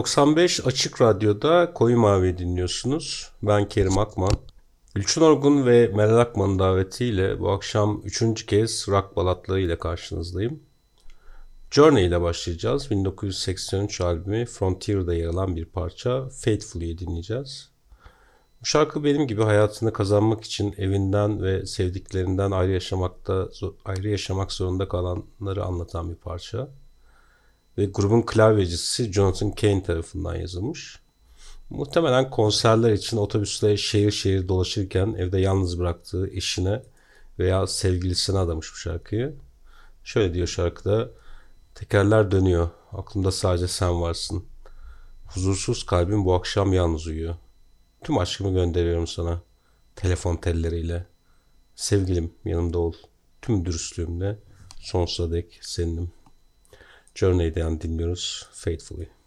95 Açık Radyo'da Koyu Mavi dinliyorsunuz. Ben Kerim Akman. Gülçin Orgun ve Meral Akman'ın davetiyle bu akşam üçüncü kez rock balatları ile karşınızdayım. Journey ile başlayacağız. 1983 albümü Frontier'da yer alan bir parça Faithfully'yi dinleyeceğiz. Bu şarkı benim gibi hayatını kazanmak için evinden ve sevdiklerinden ayrı yaşamakta ayrı yaşamak zorunda kalanları anlatan bir parça ve grubun klavyecisi Jonathan Kane tarafından yazılmış. Muhtemelen konserler için otobüsle şehir şehir dolaşırken evde yalnız bıraktığı eşine veya sevgilisine adamış bu şarkıyı. Şöyle diyor şarkıda. Tekerler dönüyor. Aklımda sadece sen varsın. Huzursuz kalbim bu akşam yalnız uyuyor. Tüm aşkımı gönderiyorum sana. Telefon telleriyle. Sevgilim yanımda ol. Tüm dürüstlüğümle sonsuza dek seninim. Journey'den dinliyoruz Faithfully.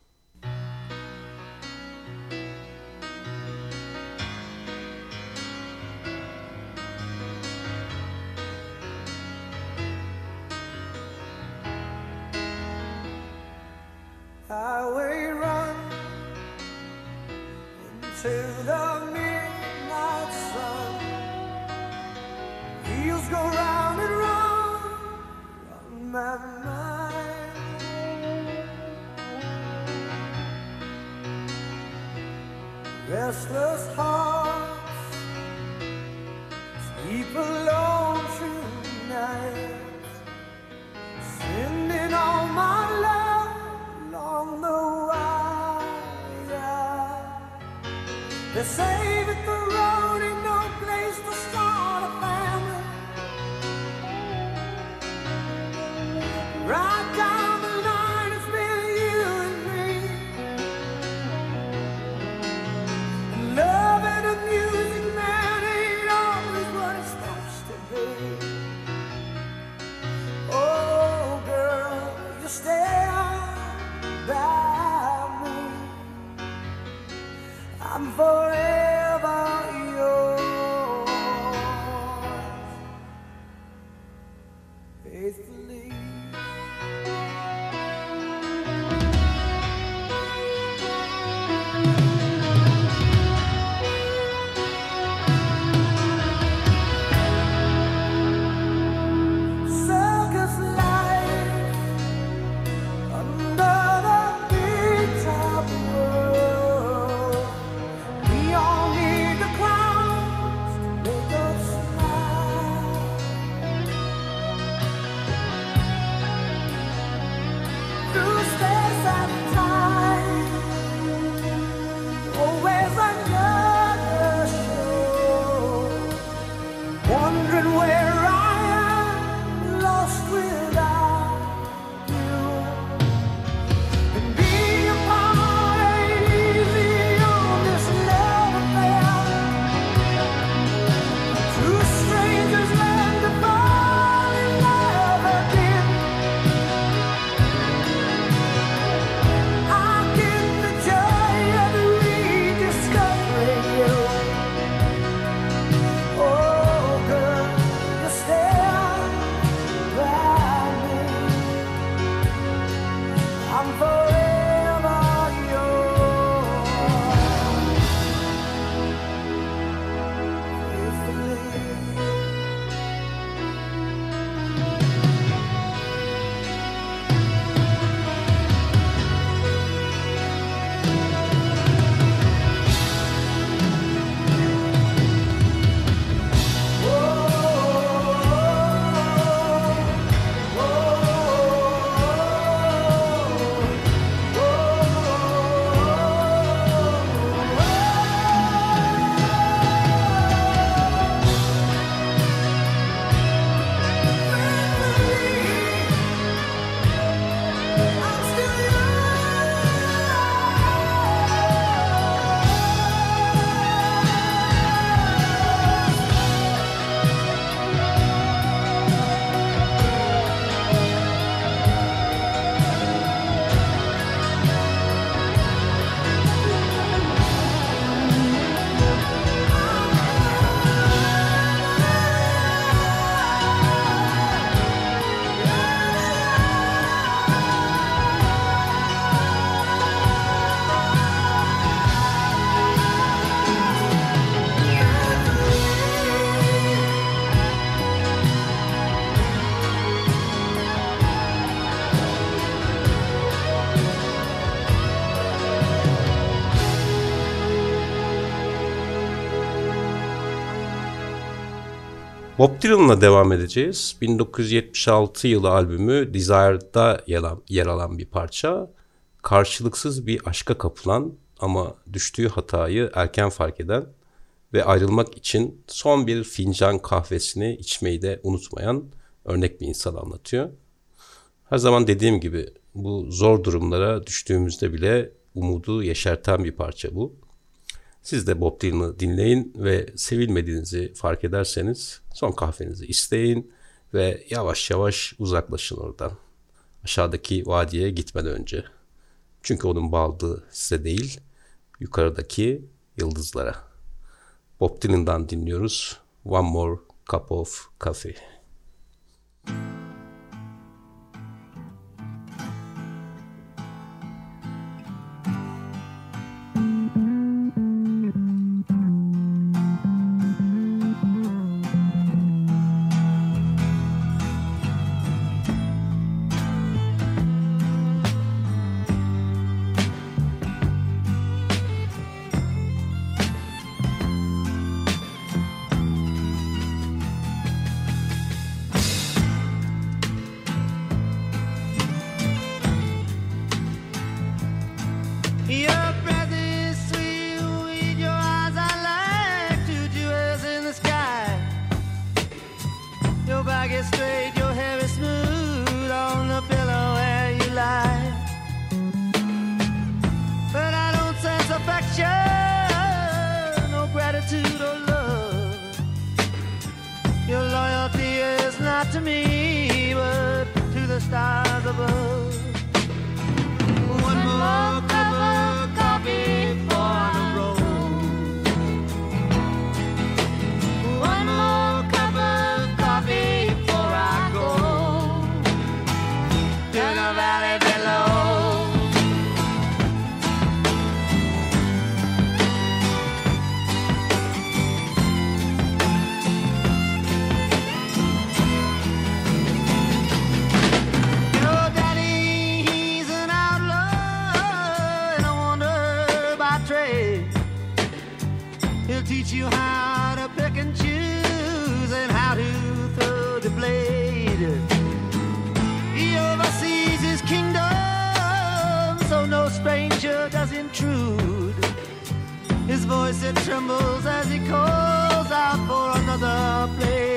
Bob Dylan'la devam edeceğiz. 1976 yılı albümü Desire'da yer alan bir parça. Karşılıksız bir aşka kapılan ama düştüğü hatayı erken fark eden ve ayrılmak için son bir fincan kahvesini içmeyi de unutmayan örnek bir insan anlatıyor. Her zaman dediğim gibi bu zor durumlara düştüğümüzde bile umudu yeşerten bir parça bu. Siz de Bob Dylan'ı dinleyin ve sevilmediğinizi fark ederseniz son kahvenizi isteyin ve yavaş yavaş uzaklaşın oradan. Aşağıdaki vadiye gitmeden önce. Çünkü onun bağladığı size değil, yukarıdaki yıldızlara. Bob Dylan'dan dinliyoruz. One More Cup of Coffee. to me, but to the stars above. It trembles as he calls out for another place.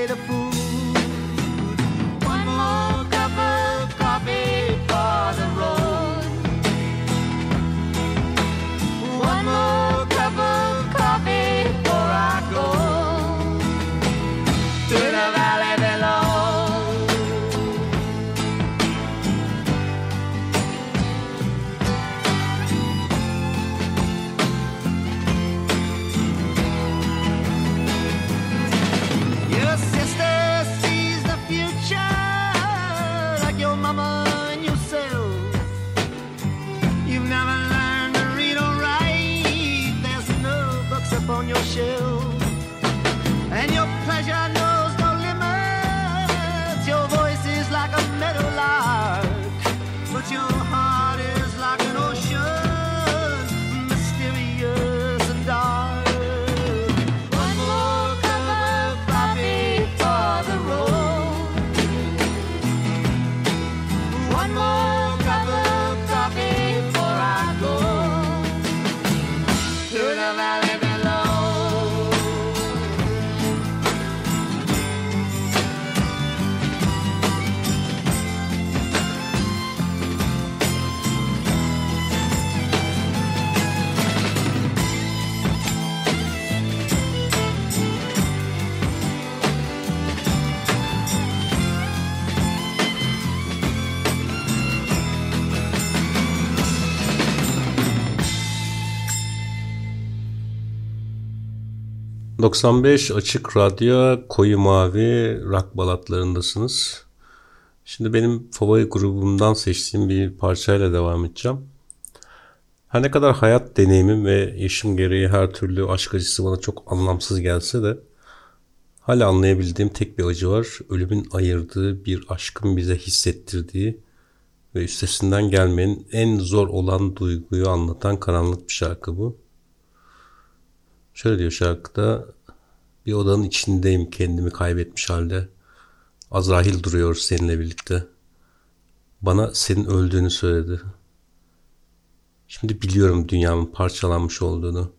...95 Açık Radyo Koyu Mavi rock balatlarındasınız. Şimdi benim favori grubumdan seçtiğim bir parçayla devam edeceğim. Her ne kadar hayat deneyimim ve yaşım gereği her türlü aşk acısı bana çok anlamsız gelse de... ...hala anlayabildiğim tek bir acı var. Ölümün ayırdığı bir aşkın bize hissettirdiği... ...ve üstesinden gelmenin en zor olan duyguyu anlatan karanlık bir şarkı bu. Şöyle diyor şarkıda Bir odanın içindeyim kendimi kaybetmiş halde. Azrail duruyor seninle birlikte. Bana senin öldüğünü söyledi. Şimdi biliyorum dünyamın parçalanmış olduğunu.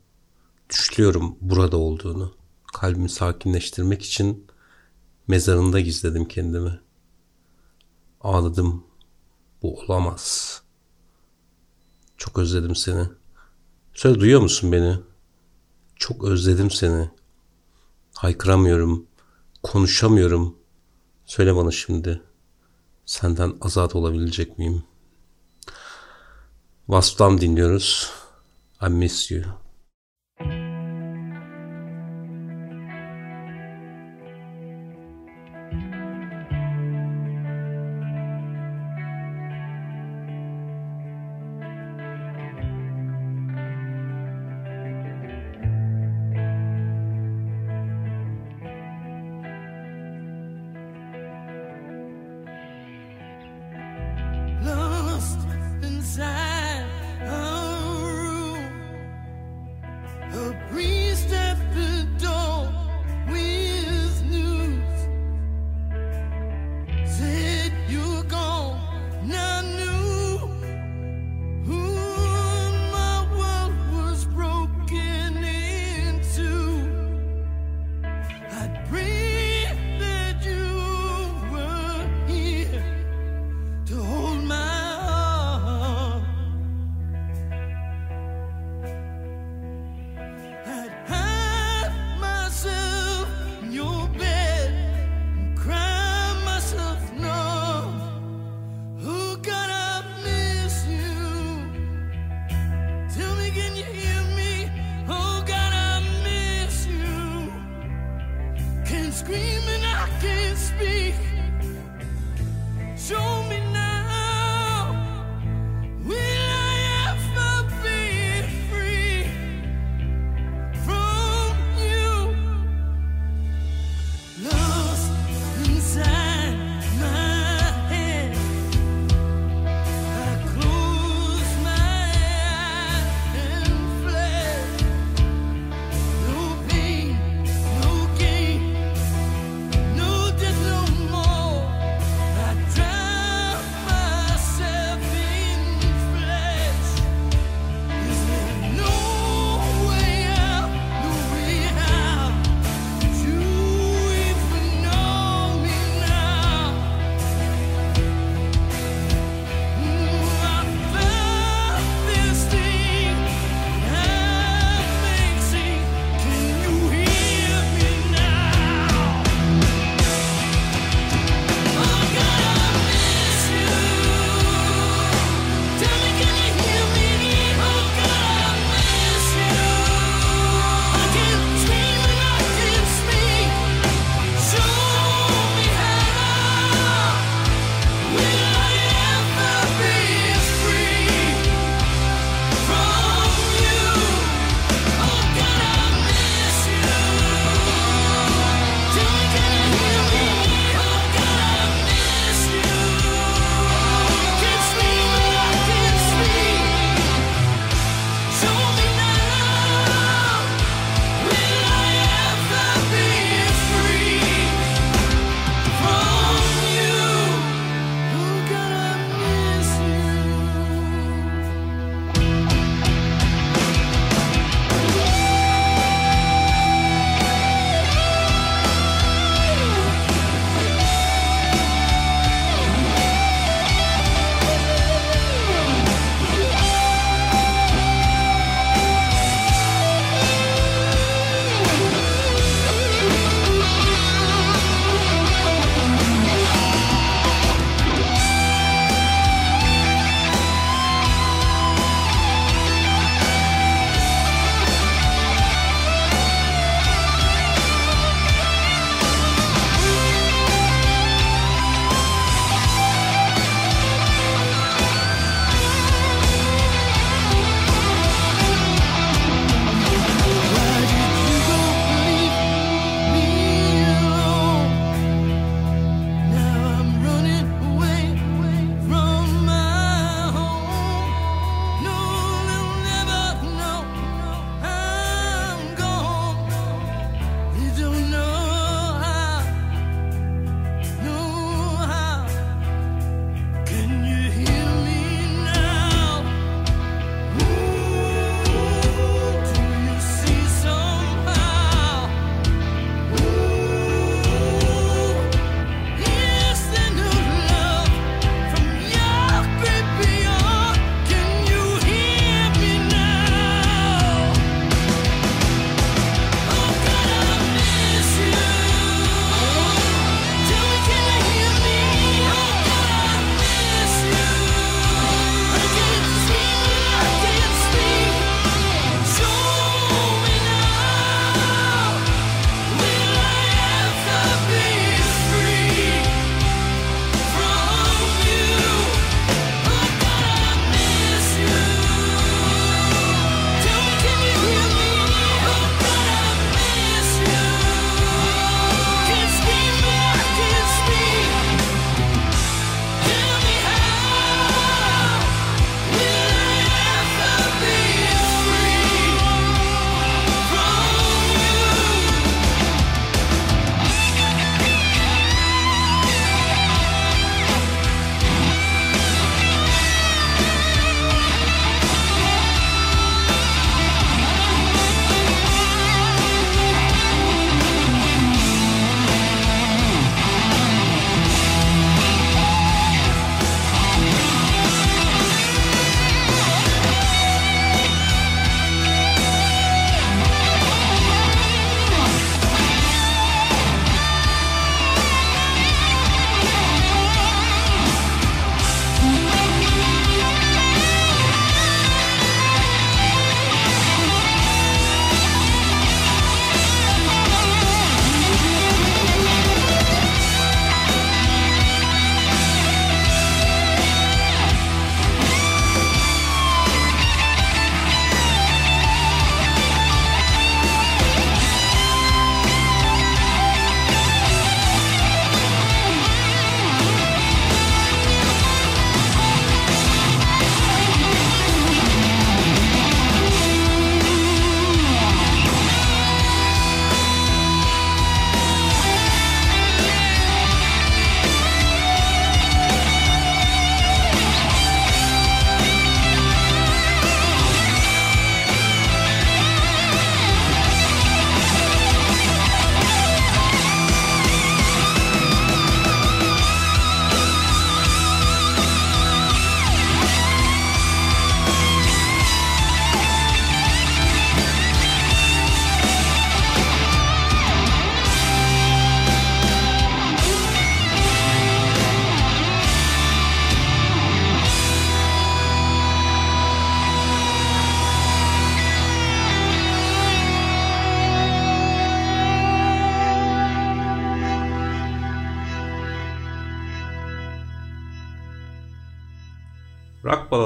Düşlüyorum burada olduğunu. Kalbimi sakinleştirmek için mezarında gizledim kendimi. Ağladım. Bu olamaz. Çok özledim seni. Söyle duyuyor musun beni? Çok özledim seni. Haykıramıyorum. Konuşamıyorum. Söyle bana şimdi. Senden azat olabilecek miyim? Vasf'tan dinliyoruz. I miss you.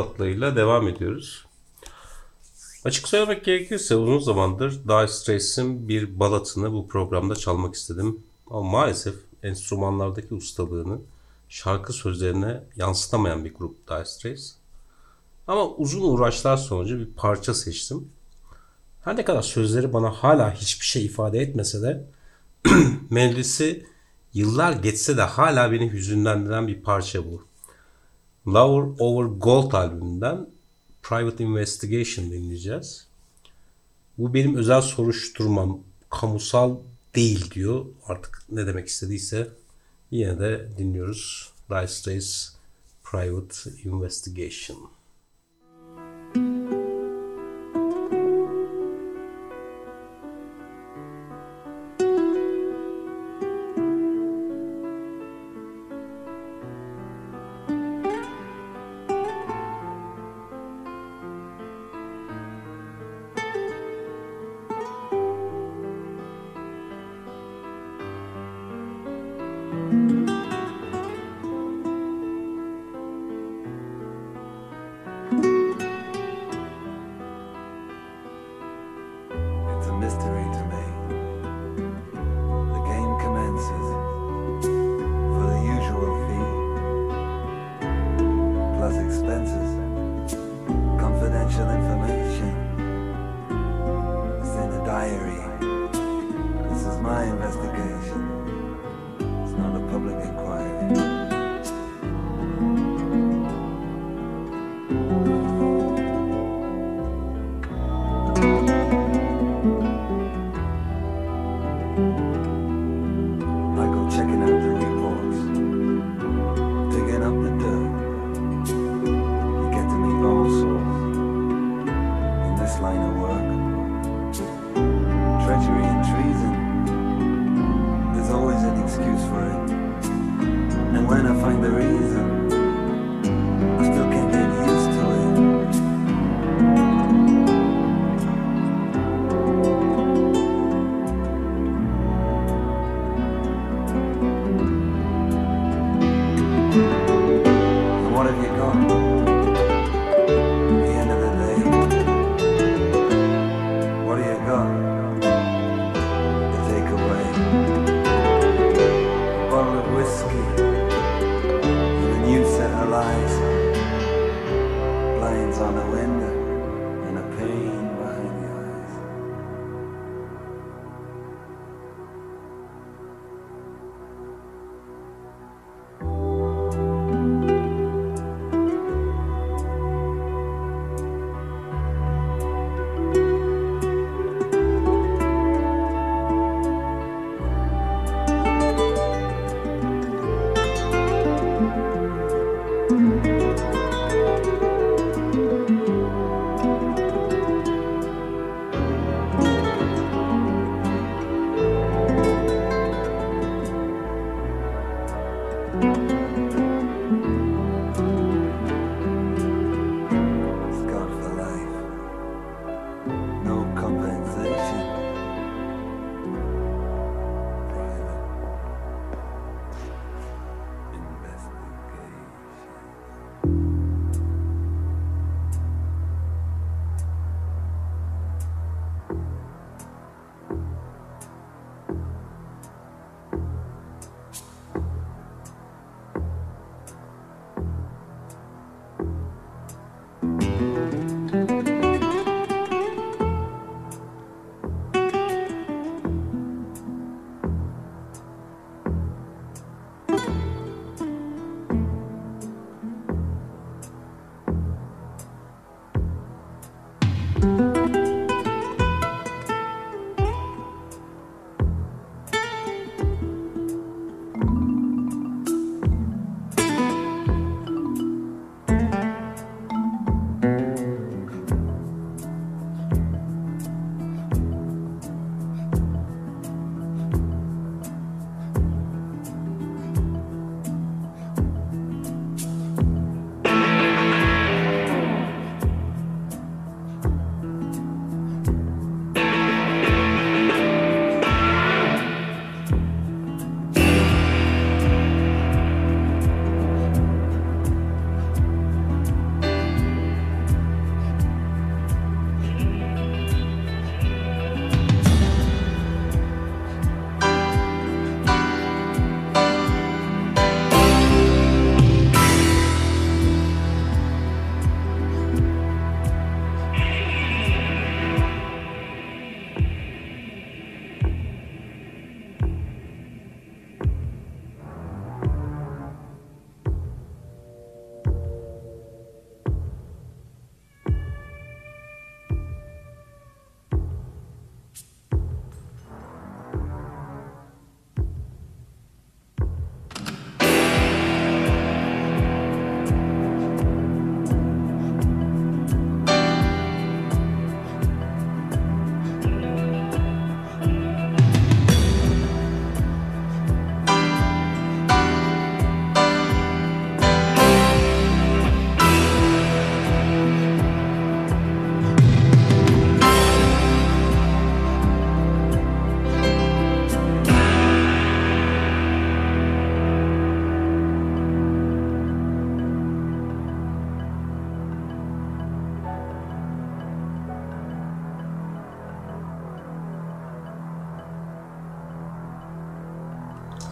Rock balatlarıyla devam ediyoruz. Açık söylemek gerekirse uzun zamandır Dire Straits'in bir balatını bu programda çalmak istedim. Ama maalesef enstrümanlardaki ustalığını şarkı sözlerine yansıtamayan bir grup Dire Straits. Ama uzun uğraşlar sonucu bir parça seçtim. Her ne kadar sözleri bana hala hiçbir şey ifade etmese de melodisi yıllar geçse de hala beni hüzünlendiren bir parça bu. Lover Over Gold albümünden Private Investigation dinleyeceğiz. Bu benim özel soruşturmam. Kamusal değil diyor. Artık ne demek istediyse yine de dinliyoruz. Dire Straits Private Investigation. Thank you.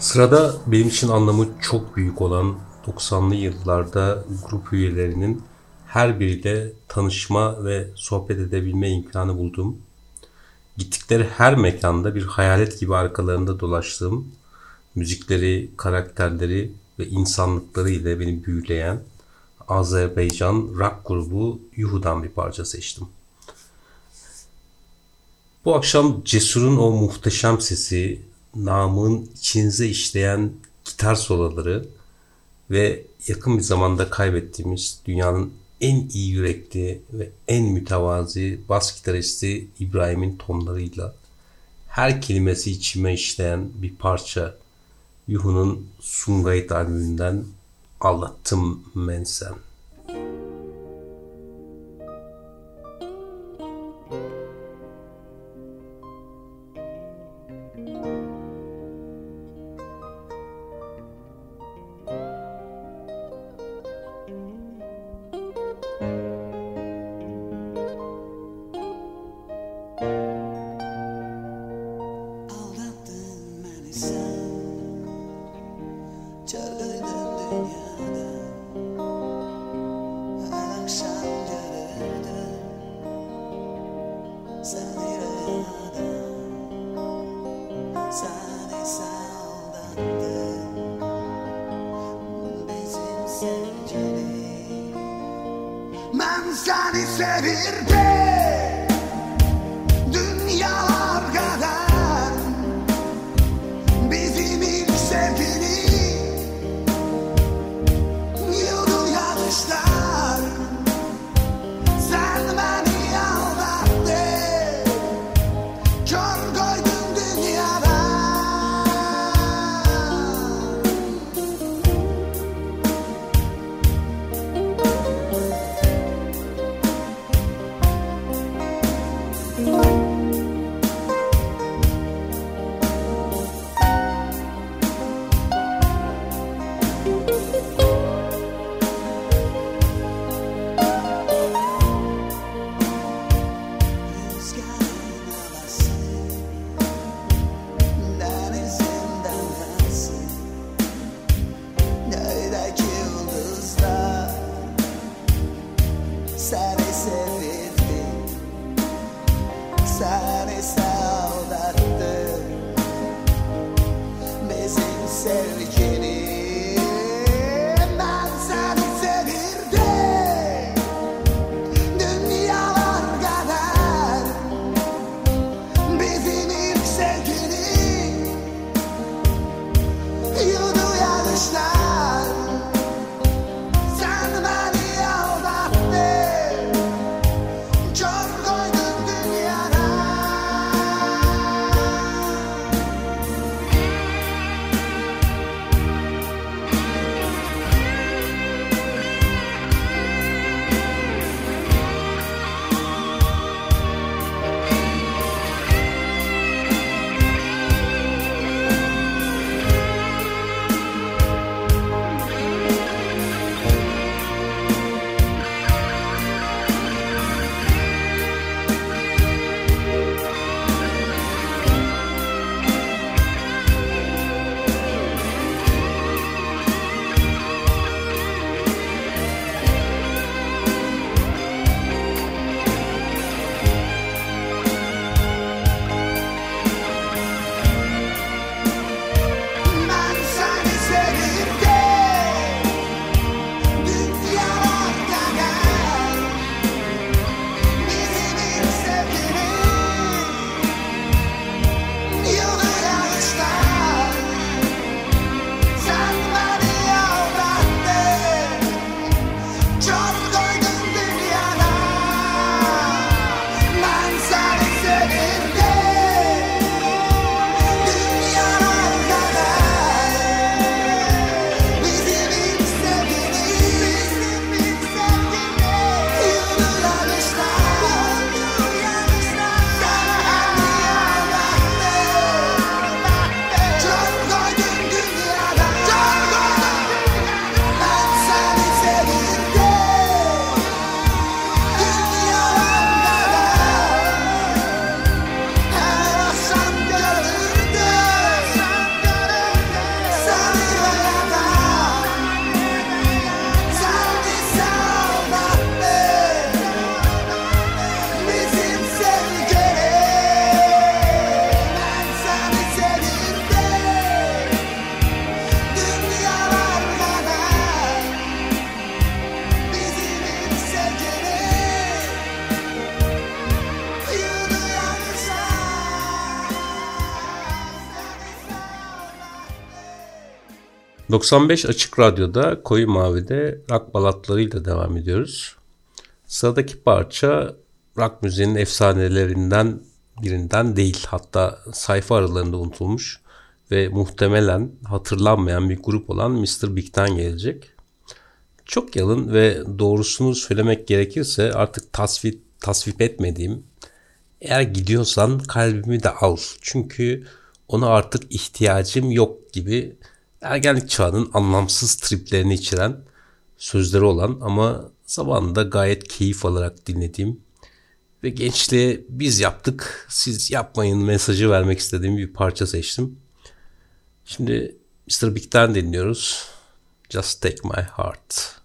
Sırada benim için anlamı çok büyük olan 90'lı yıllarda grup üyelerinin her biriyle tanışma ve sohbet edebilme imkanı buldum. Gittikleri her mekanda bir hayalet gibi arkalarında dolaştığım, müzikleri, karakterleri ve insanlıkları ile beni büyüleyen Azerbaycan rock grubu Yuhu'dan bir parça seçtim. Bu akşam Cesur'un o muhteşem sesi, namın içinize işleyen gitar soloları ve yakın bir zamanda kaybettiğimiz dünyanın en iyi yürekli ve en mütevazi bas gitaristi İbrahim'in tonlarıyla her kelimesi içime işleyen bir parça Yuhu'nun Sungayit albümünden Anlattım Mensen. ser 95 Açık Radyo'da Koyu Mavi'de rock balatlarıyla devam ediyoruz. Sıradaki parça rock müziğinin efsanelerinden birinden değil hatta sayfa aralarında unutulmuş ve muhtemelen hatırlanmayan bir grup olan Mr. Big'den gelecek. Çok yalın ve doğrusunu söylemek gerekirse artık tasvip, tasvip etmediğim eğer gidiyorsan kalbimi de al. Çünkü ona artık ihtiyacım yok gibi ergenlik çağının anlamsız triplerini içeren sözleri olan ama zamanında gayet keyif alarak dinlediğim ve gençliğe biz yaptık siz yapmayın mesajı vermek istediğim bir parça seçtim. Şimdi Mr. Big'den dinliyoruz. Just Take My Heart.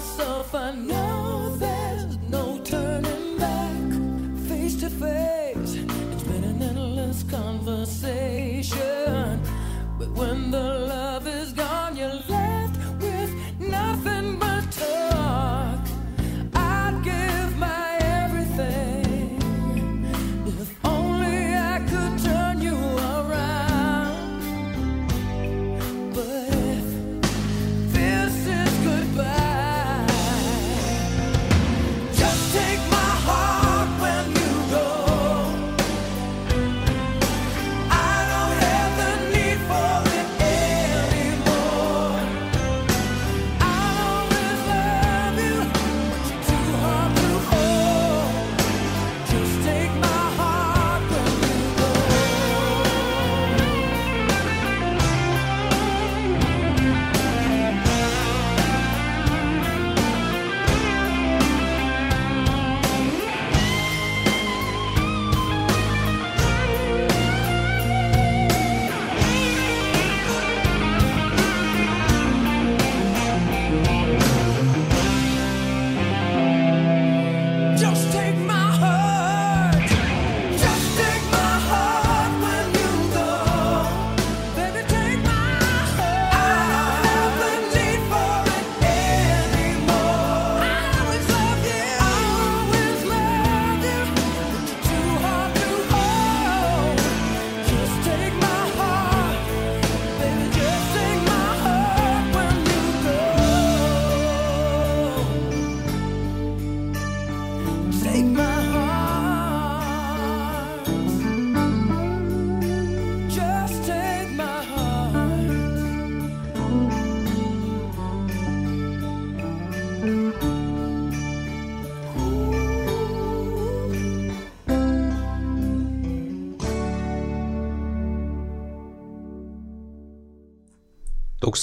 suffer. No.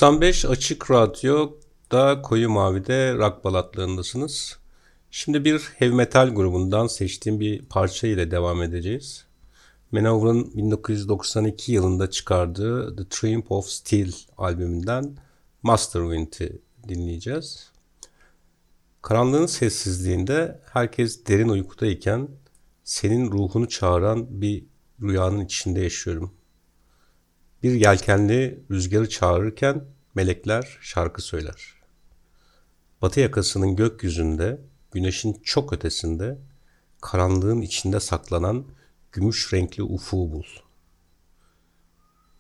95 Açık Radyo'da Koyu Mavi'de rock balatlarındasınız. Şimdi bir heavy metal grubundan seçtiğim bir parça ile devam edeceğiz. Manowar'ın 1992 yılında çıkardığı The Triumph of Steel albümünden Masterwind'i dinleyeceğiz. Karanlığın sessizliğinde herkes derin uykudayken senin ruhunu çağıran bir rüyanın içinde yaşıyorum. Bir yelkenli rüzgarı çağırırken melekler şarkı söyler. Batı yakasının gökyüzünde, güneşin çok ötesinde, karanlığın içinde saklanan gümüş renkli ufuğu bul.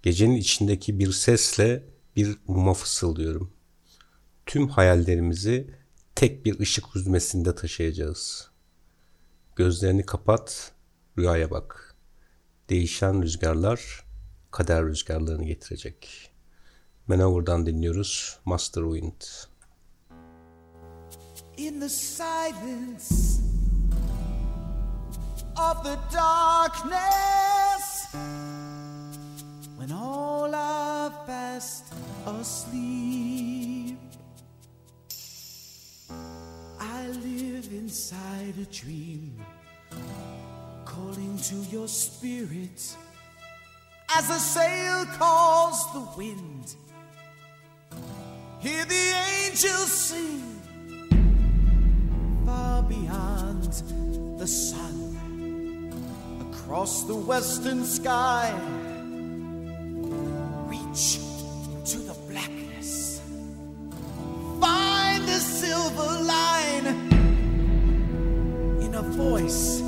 Gecenin içindeki bir sesle bir muma fısıldıyorum. Tüm hayallerimizi tek bir ışık hüzmesinde taşıyacağız. Gözlerini kapat, rüyaya bak. Değişen rüzgarlar kader rüzgarlarını getirecek. Manowar'dan dinliyoruz Master Wind. In the silence of the darkness when all are fast asleep I live inside a dream calling to your spirit as a sail calls the wind hear the angels sing far beyond the sun across the western sky. Reach into the blackness, find the silver line in a voice.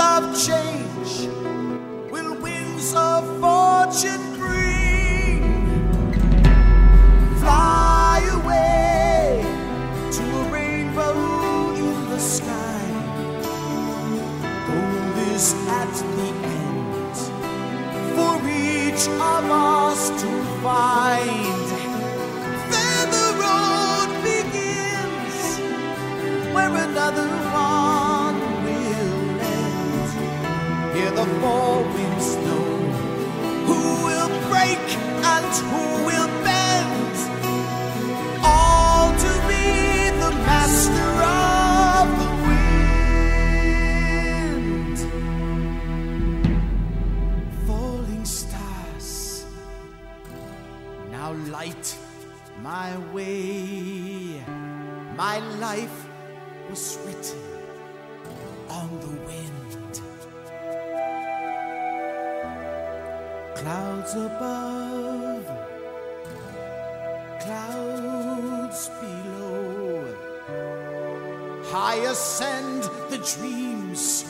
Of change will winds of fortune bring. Fly away to a rainbow in the sky. Gold is at the end for each of us to find. Then the road begins where another the four winds know who will break and who will bend. All to be the master of the wind. Falling stars now light my way. My life Clouds above, clouds below. High ascend the dreams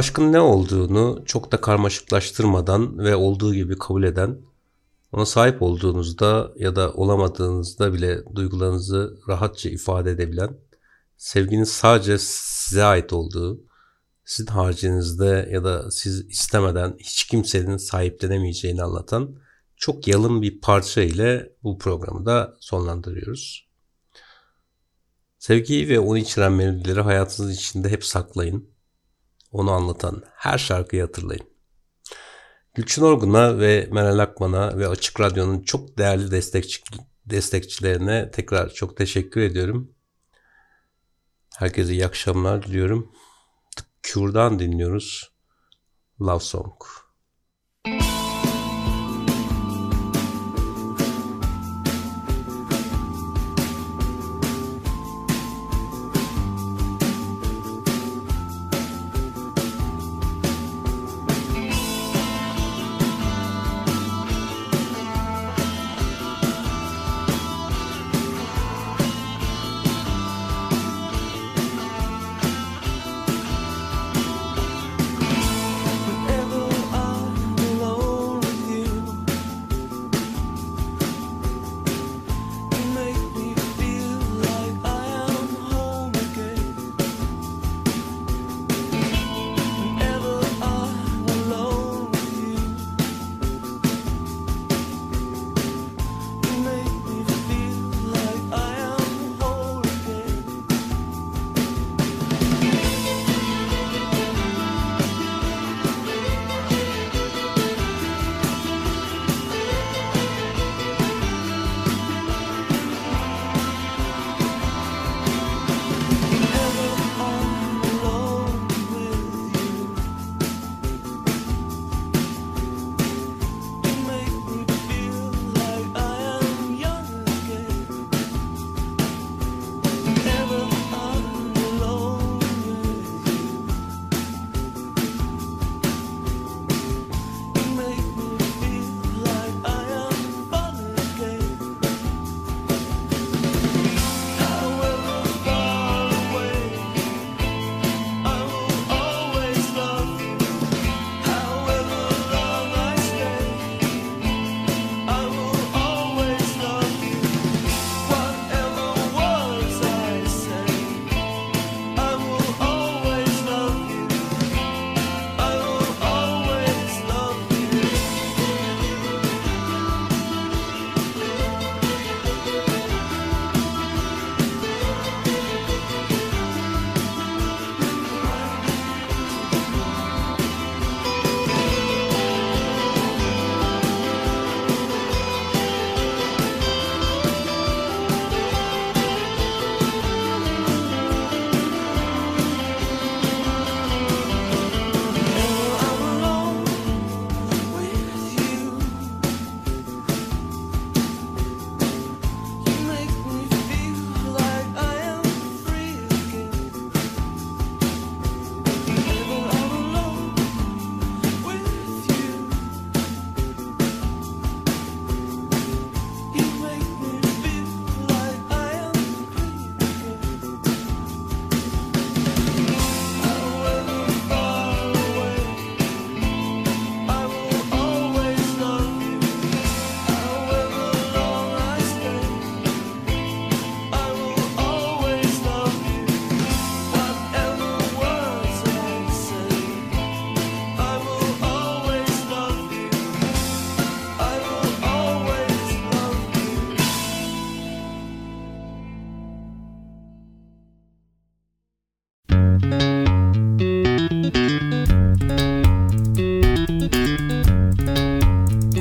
Aşkın ne olduğunu çok da karmaşıklaştırmadan ve olduğu gibi kabul eden, ona sahip olduğunuzda ya da olamadığınızda bile duygularınızı rahatça ifade edebilen, sevginin sadece size ait olduğu, sizin haricinize ya da siz istemeden hiç kimsenin sahiplenemeyeceğini anlatan çok yalın bir parça ile bu programı da sonlandırıyoruz. Sevgiyi ve onu içeren melodileri hayatınız içinde hep saklayın. Onu anlatan her şarkıyı hatırlayın. Gülçin Orgun'a ve Meral Akman'a ve Açık Radyo'nun çok değerli destekçi, destekçilerine tekrar çok teşekkür ediyorum. Herkese iyi akşamlar diliyorum. Cure'dan dinliyoruz. Love Song.